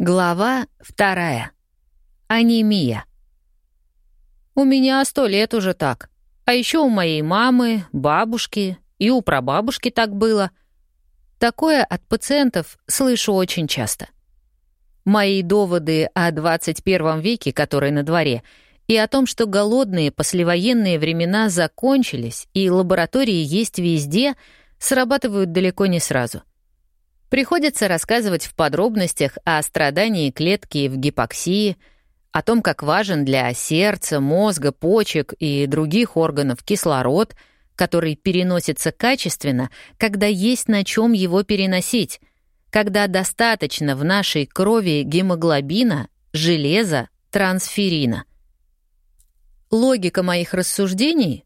Глава вторая. Анемия. У меня сто лет уже так. А еще у моей мамы, бабушки и у прабабушки так было. Такое от пациентов слышу очень часто. Мои доводы о 21 веке, который на дворе, и о том, что голодные послевоенные времена закончились и лаборатории есть везде, срабатывают далеко не сразу. Приходится рассказывать в подробностях о страдании клетки в гипоксии, о том, как важен для сердца, мозга, почек и других органов кислород, который переносится качественно, когда есть на чем его переносить, когда достаточно в нашей крови гемоглобина, железа, трансферина. Логика моих рассуждений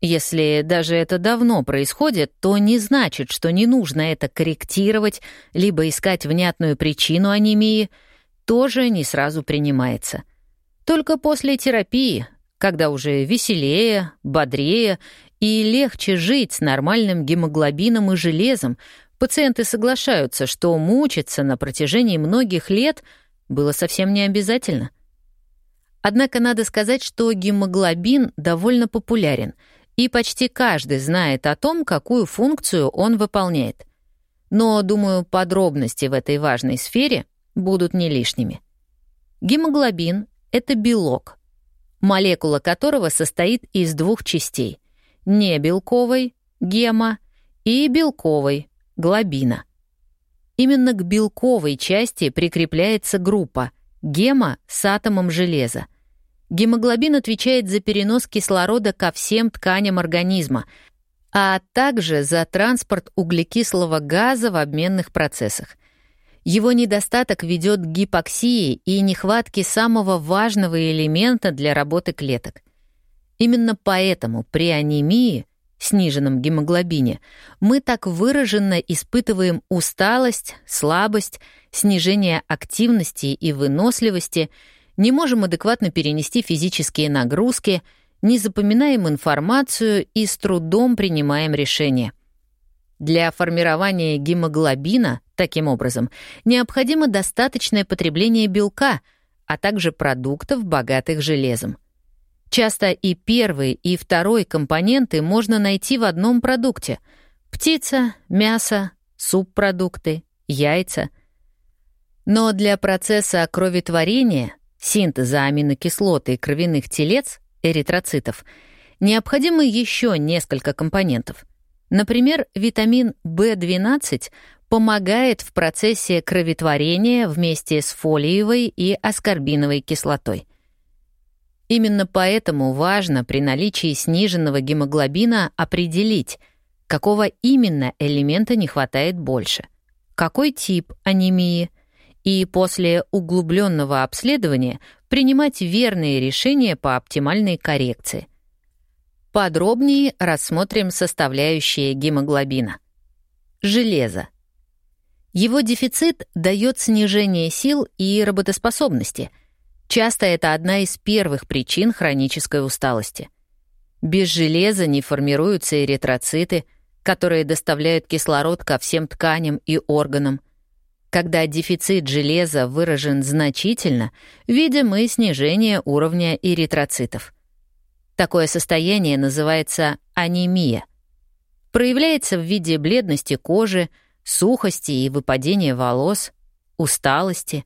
если даже это давно происходит, то не значит, что не нужно это корректировать, либо искать внятную причину анемии, тоже не сразу принимается. Только после терапии, когда уже веселее, бодрее и легче жить с нормальным гемоглобином и железом, пациенты соглашаются, что мучиться на протяжении многих лет было совсем не обязательно. Однако надо сказать, что гемоглобин довольно популярен — и почти каждый знает о том, какую функцию он выполняет. Но, думаю, подробности в этой важной сфере будут не лишними. Гемоглобин — это белок, молекула которого состоит из двух частей — небелковой — гема и белковой — глобина. Именно к белковой части прикрепляется группа — гема с атомом железа — Гемоглобин отвечает за перенос кислорода ко всем тканям организма, а также за транспорт углекислого газа в обменных процессах. Его недостаток ведет к гипоксии и нехватке самого важного элемента для работы клеток. Именно поэтому при анемии, сниженном гемоглобине, мы так выраженно испытываем усталость, слабость, снижение активности и выносливости — не можем адекватно перенести физические нагрузки, не запоминаем информацию и с трудом принимаем решения. Для формирования гемоглобина, таким образом, необходимо достаточное потребление белка, а также продуктов, богатых железом. Часто и первый, и второй компоненты можно найти в одном продукте — птица, мясо, субпродукты, яйца. Но для процесса кроветворения синтеза аминокислоты и кровяных телец, эритроцитов, необходимы еще несколько компонентов. Например, витамин В12 помогает в процессе кроветворения вместе с фолиевой и аскорбиновой кислотой. Именно поэтому важно при наличии сниженного гемоглобина определить, какого именно элемента не хватает больше, какой тип анемии — и после углубленного обследования принимать верные решения по оптимальной коррекции. Подробнее рассмотрим составляющие гемоглобина. Железо. Его дефицит дает снижение сил и работоспособности. Часто это одна из первых причин хронической усталости. Без железа не формируются эритроциты, которые доставляют кислород ко всем тканям и органам — когда дефицит железа выражен значительно, видим и снижение уровня эритроцитов. Такое состояние называется анемия. Проявляется в виде бледности кожи, сухости и выпадения волос, усталости.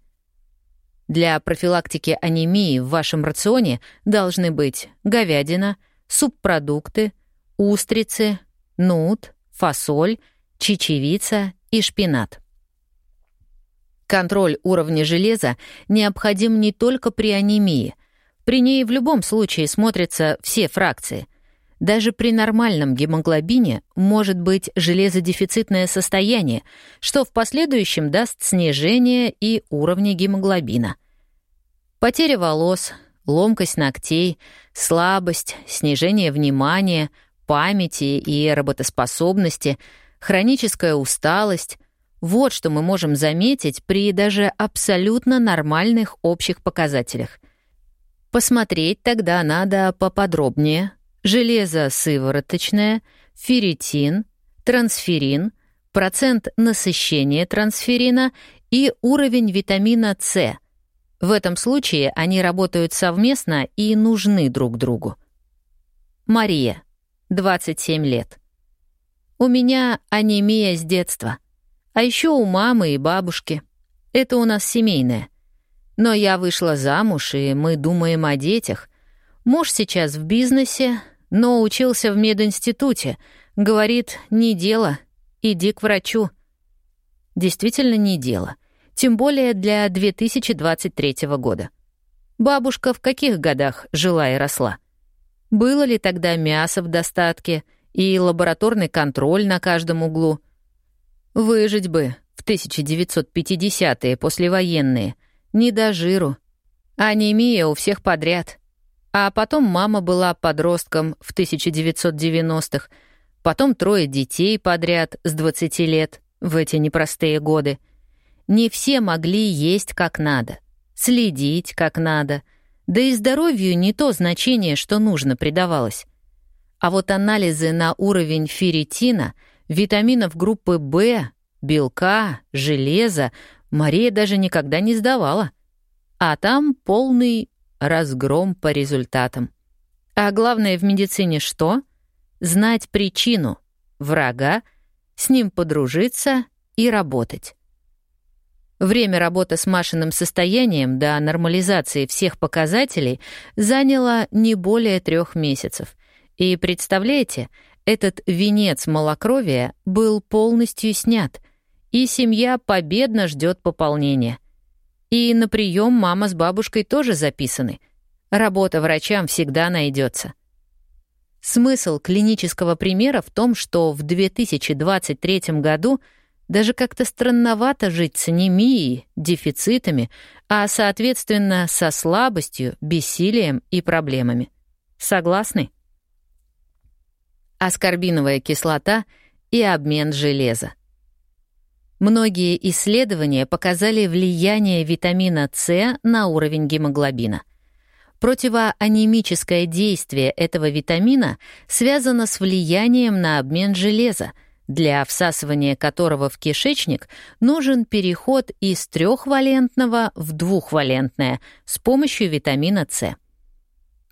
Для профилактики анемии в вашем рационе должны быть говядина, субпродукты, устрицы, нут, фасоль, чечевица и шпинат. Контроль уровня железа необходим не только при анемии. При ней в любом случае смотрятся все фракции. Даже при нормальном гемоглобине может быть железодефицитное состояние, что в последующем даст снижение и уровня гемоглобина. Потеря волос, ломкость ногтей, слабость, снижение внимания, памяти и работоспособности, хроническая усталость, вот что мы можем заметить при даже абсолютно нормальных общих показателях. Посмотреть тогда надо поподробнее. Железо сывороточное, ферритин, трансферин, процент насыщения трансферина и уровень витамина С. В этом случае они работают совместно и нужны друг другу. Мария, 27 лет. У меня анемия с детства. А еще у мамы и бабушки. Это у нас семейное. Но я вышла замуж, и мы думаем о детях. Муж сейчас в бизнесе, но учился в мединституте. Говорит, не дело, иди к врачу. Действительно не дело. Тем более для 2023 года. Бабушка в каких годах жила и росла? Было ли тогда мясо в достатке и лабораторный контроль на каждом углу? Выжить бы в 1950-е послевоенные, не до жиру. Анемия у всех подряд. А потом мама была подростком в 1990-х, потом трое детей подряд с 20 лет в эти непростые годы. Не все могли есть как надо, следить как надо, да и здоровью не то значение, что нужно, придавалось. А вот анализы на уровень ферритина, витаминов группы В, белка, железа Мария даже никогда не сдавала. А там полный разгром по результатам. А главное в медицине что? Знать причину врага, с ним подружиться и работать. Время работы с Машиным состоянием до нормализации всех показателей заняло не более трех месяцев. И представляете, этот венец малокровия был полностью снят, и семья победно ждет пополнения. И на прием мама с бабушкой тоже записаны. Работа врачам всегда найдется. Смысл клинического примера в том, что в 2023 году даже как-то странновато жить с анемией, дефицитами, а, соответственно, со слабостью, бессилием и проблемами. Согласны? Аскорбиновая кислота и обмен железа. Многие исследования показали влияние витамина С на уровень гемоглобина. Противоанемическое действие этого витамина связано с влиянием на обмен железа, для всасывания которого в кишечник нужен переход из трехвалентного в двухвалентное с помощью витамина С.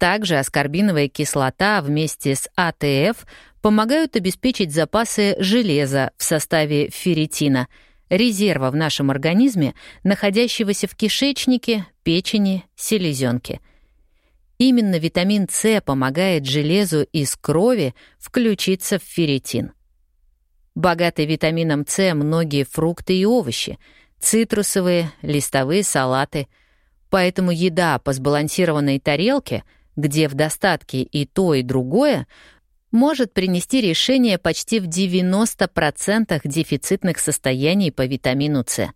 Также аскорбиновая кислота вместе с АТФ помогают обеспечить запасы железа в составе ферритина, резерва в нашем организме, находящегося в кишечнике, печени, селезенке. Именно витамин С помогает железу из крови включиться в ферритин. Богаты витамином С многие фрукты и овощи, цитрусовые, листовые салаты. Поэтому еда по сбалансированной тарелке — где в достатке и то, и другое, может принести решение почти в 90% дефицитных состояний по витамину С.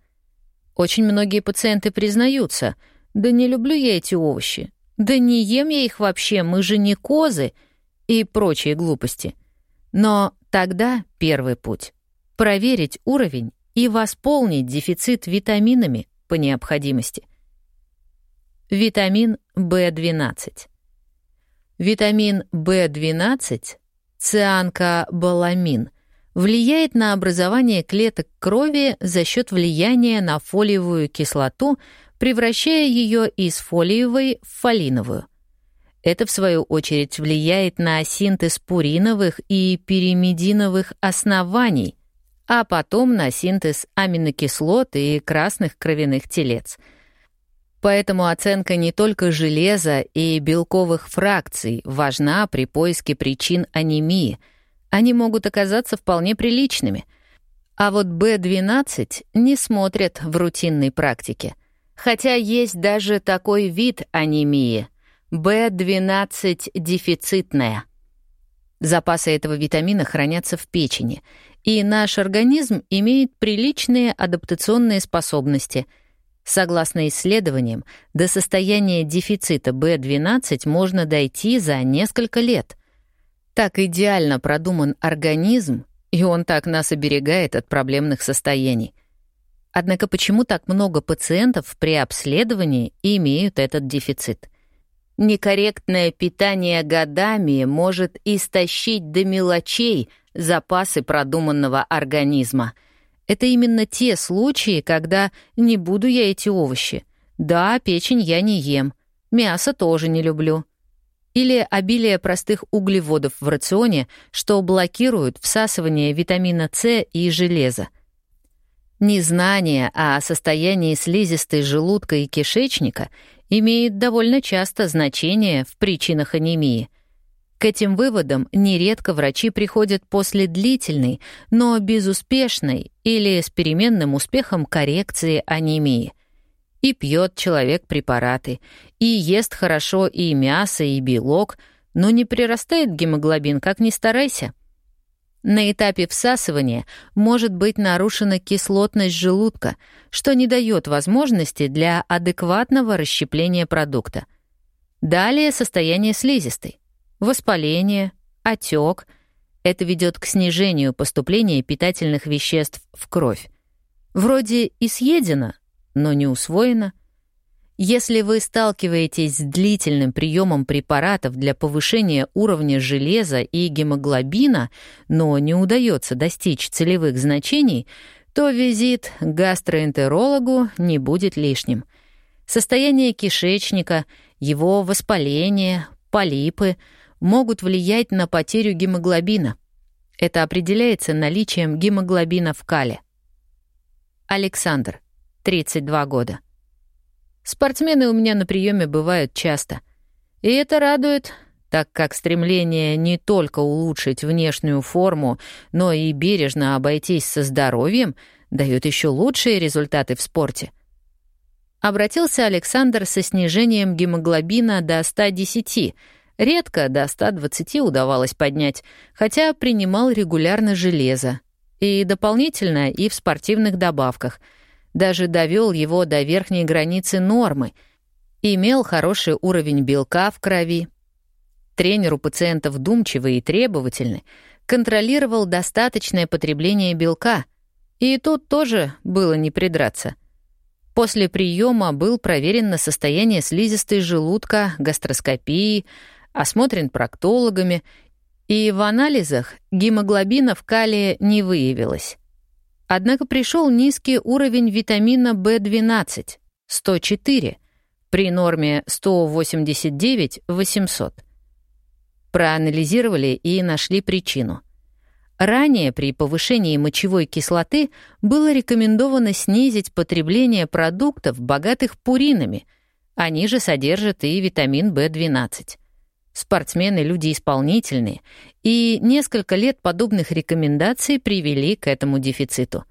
Очень многие пациенты признаются, да не люблю я эти овощи, да не ем я их вообще, мы же не козы и прочие глупости. Но тогда первый путь — проверить уровень и восполнить дефицит витаминами по необходимости. Витамин В12. Витамин В12, цианкобаламин, влияет на образование клеток крови за счет влияния на фолиевую кислоту, превращая ее из фолиевой в фолиновую. Это, в свою очередь, влияет на синтез пуриновых и пиримидиновых оснований, а потом на синтез аминокислот и красных кровяных телец — Поэтому оценка не только железа и белковых фракций важна при поиске причин анемии. Они могут оказаться вполне приличными. А вот B12 не смотрят в рутинной практике. Хотя есть даже такой вид анемии — B12 дефицитная. Запасы этого витамина хранятся в печени, и наш организм имеет приличные адаптационные способности — Согласно исследованиям, до состояния дефицита B12 можно дойти за несколько лет. Так идеально продуман организм, и он так нас оберегает от проблемных состояний. Однако почему так много пациентов при обследовании имеют этот дефицит? Некорректное питание годами может истощить до мелочей запасы продуманного организма — Это именно те случаи, когда не буду я эти овощи. Да, печень я не ем. Мясо тоже не люблю. Или обилие простых углеводов в рационе, что блокируют всасывание витамина С и железа. Незнание о состоянии слизистой желудка и кишечника имеет довольно часто значение в причинах анемии. К этим выводам нередко врачи приходят после длительной, но безуспешной или с переменным успехом коррекции анемии. И пьет человек препараты, и ест хорошо и мясо, и белок, но не прирастает гемоглобин, как ни старайся — на этапе всасывания может быть нарушена кислотность желудка, что не дает возможности для адекватного расщепления продукта. Далее состояние слизистой. Воспаление, отек. Это ведет к снижению поступления питательных веществ в кровь. Вроде и съедено, но не усвоено — если вы сталкиваетесь с длительным приемом препаратов для повышения уровня железа и гемоглобина, но не удается достичь целевых значений, то визит к гастроэнтерологу не будет лишним. Состояние кишечника, его воспаление, полипы могут влиять на потерю гемоглобина. Это определяется наличием гемоглобина в кале. Александр, 32 года. Спортсмены у меня на приеме бывают часто. И это радует, так как стремление не только улучшить внешнюю форму, но и бережно обойтись со здоровьем дает еще лучшие результаты в спорте. Обратился Александр со снижением гемоглобина до 110, редко до 120 удавалось поднять, хотя принимал регулярно железо. И дополнительно, и в спортивных добавках — даже довел его до верхней границы нормы, имел хороший уровень белка в крови. Тренер у пациента вдумчивый и требовательный, контролировал достаточное потребление белка, и тут тоже было не придраться. После приема был проверен на состояние слизистой желудка, гастроскопии, осмотрен проктологами, и в анализах гемоглобина в калия не выявилось. Однако пришел низкий уровень витамина В12 — 104, при норме 189-800. Проанализировали и нашли причину. Ранее при повышении мочевой кислоты было рекомендовано снизить потребление продуктов, богатых пуринами. Они же содержат и витамин В12. Спортсмены — люди исполнительные, и несколько лет подобных рекомендаций привели к этому дефициту.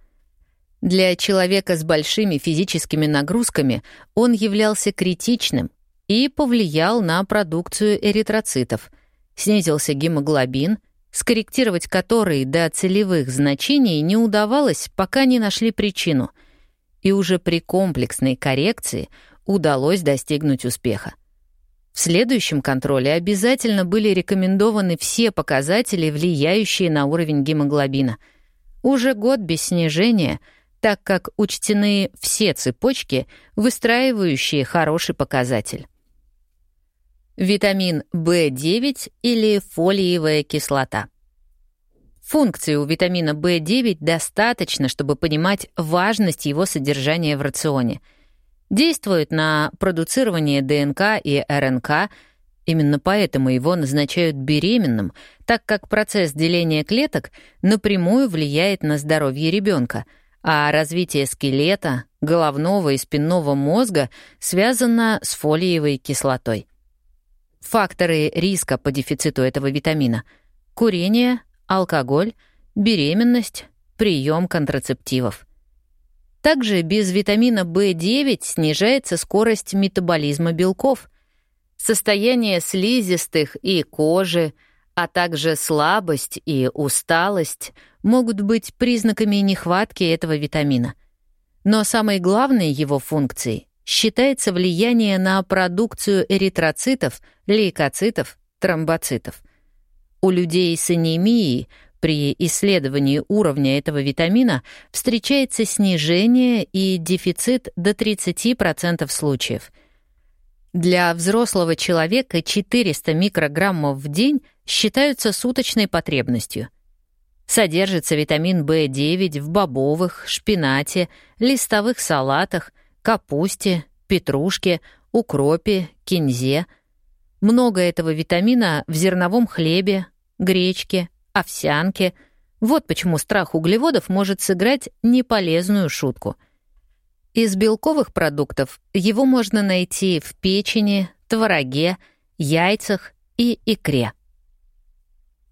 Для человека с большими физическими нагрузками он являлся критичным и повлиял на продукцию эритроцитов. Снизился гемоглобин, скорректировать который до целевых значений не удавалось, пока не нашли причину. И уже при комплексной коррекции удалось достигнуть успеха. В следующем контроле обязательно были рекомендованы все показатели, влияющие на уровень гемоглобина. Уже год без снижения, так как учтены все цепочки, выстраивающие хороший показатель. Витамин В9 или фолиевая кислота. Функции у витамина В9 достаточно, чтобы понимать важность его содержания в рационе — действует на продуцирование ДНК и РНК, именно поэтому его назначают беременным, так как процесс деления клеток напрямую влияет на здоровье ребенка, а развитие скелета, головного и спинного мозга связано с фолиевой кислотой. Факторы риска по дефициту этого витамина — курение, алкоголь, беременность, прием контрацептивов — также без витамина В9 снижается скорость метаболизма белков. Состояние слизистых и кожи, а также слабость и усталость могут быть признаками нехватки этого витамина. Но самой главной его функцией считается влияние на продукцию эритроцитов, лейкоцитов, тромбоцитов. У людей с анемией при исследовании уровня этого витамина встречается снижение и дефицит до 30% случаев. Для взрослого человека 400 микрограммов в день считаются суточной потребностью. Содержится витамин В9 в бобовых, шпинате, листовых салатах, капусте, петрушке, укропе, кинзе. Много этого витамина в зерновом хлебе, гречке, овсянке. Вот почему страх углеводов может сыграть неполезную шутку. Из белковых продуктов его можно найти в печени, твороге, яйцах и икре.